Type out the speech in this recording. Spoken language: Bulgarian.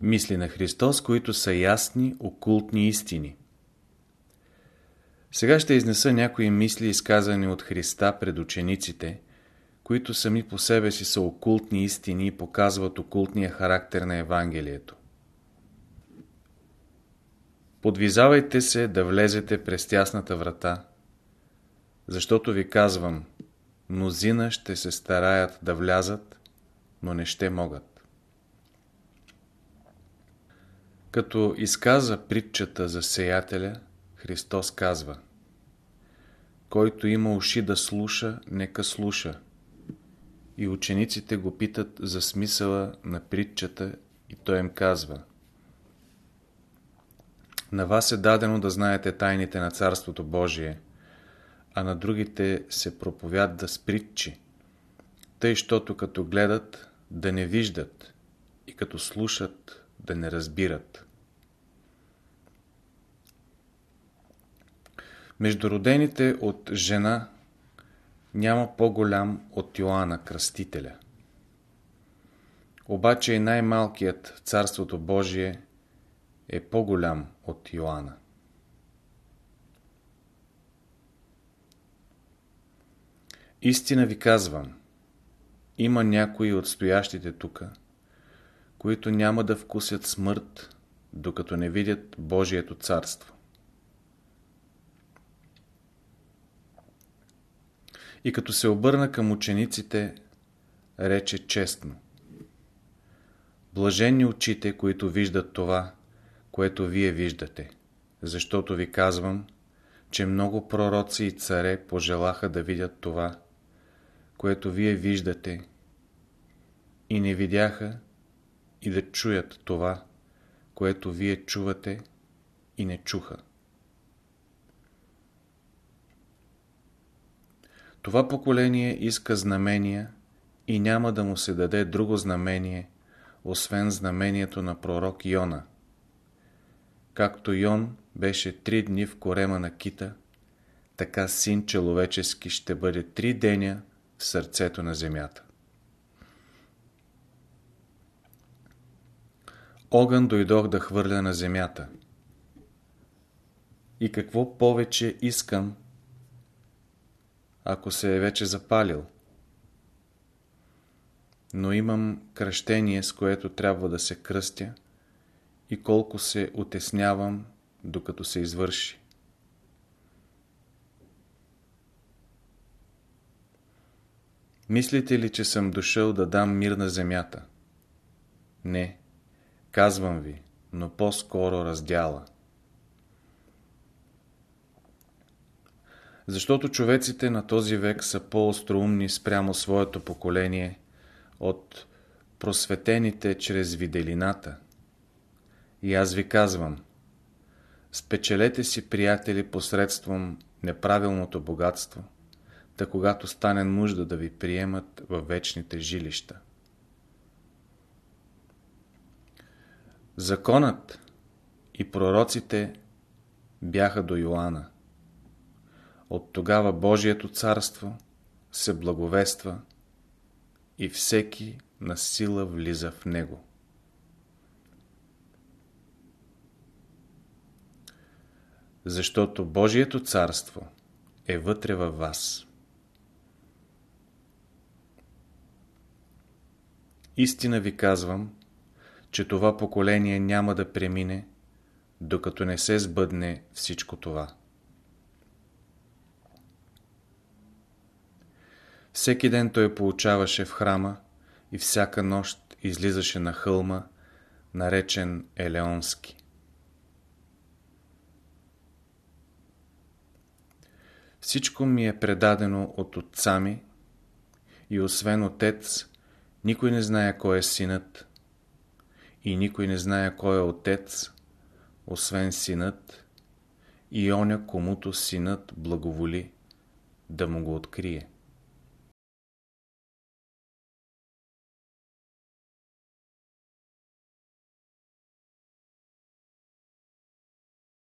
Мисли на Христос, които са ясни, окултни истини. Сега ще изнеса някои мисли, изказани от Христа пред учениците, които сами по себе си са окултни истини и показват окултния характер на Евангелието. Подвизавайте се да влезете през тясната врата, защото ви казвам, мнозина ще се стараят да влязат, но не ще могат. Като изказа притчата за сеятеля, Христос казва Който има уши да слуша, нека слуша. И учениците го питат за смисъла на притчата и той им казва На вас е дадено да знаете тайните на Царството Божие, а на другите се проповядва с притчи, тъй, щото като гледат да не виждат и като слушат да не разбират. Между родените от жена няма по-голям от Йоанна Кръстителя. Обаче и най-малкият Царството Божие е по-голям от Йоанна. Истина ви казвам, има някои от стоящите тука, които няма да вкусят смърт, докато не видят Божието царство. И като се обърна към учениците, рече честно. Блаженни очите, които виждат това, което вие виждате, защото ви казвам, че много пророци и царе пожелаха да видят това, което вие виждате, и не видяха и да чуят това, което вие чувате и не чуха. Това поколение иска знамения и няма да му се даде друго знамение, освен знамението на пророк Йона. Както Йон беше три дни в корема на кита, така син човечески ще бъде три деня в сърцето на земята. Огън дойдох да хвърля на земята. И какво повече искам, ако се е вече запалил? Но имам кръщение, с което трябва да се кръстя и колко се отеснявам, докато се извърши. Мислите ли, че съм дошъл да дам мир на земята? Не, казвам ви, но по-скоро раздяла. Защото човеците на този век са по-остроумни спрямо своето поколение от просветените чрез виделината. И аз ви казвам, спечелете си приятели посредством неправилното богатство – та когато стане нужда да ви приемат във вечните жилища. Законът и пророците бяха до Йоанна. От тогава Божието царство се благовества и всеки на сила влиза в него. Защото Божието царство е вътре във вас. Истина ви казвам, че това поколение няма да премине, докато не се сбъдне всичко това. Всеки ден той получаваше в храма и всяка нощ излизаше на хълма, наречен Елеонски. Всичко ми е предадено от отца ми и освен отец никой не знае кой е синът и никой не знае кой е отец, освен синът и оня, комуто синът благоволи да му го открие.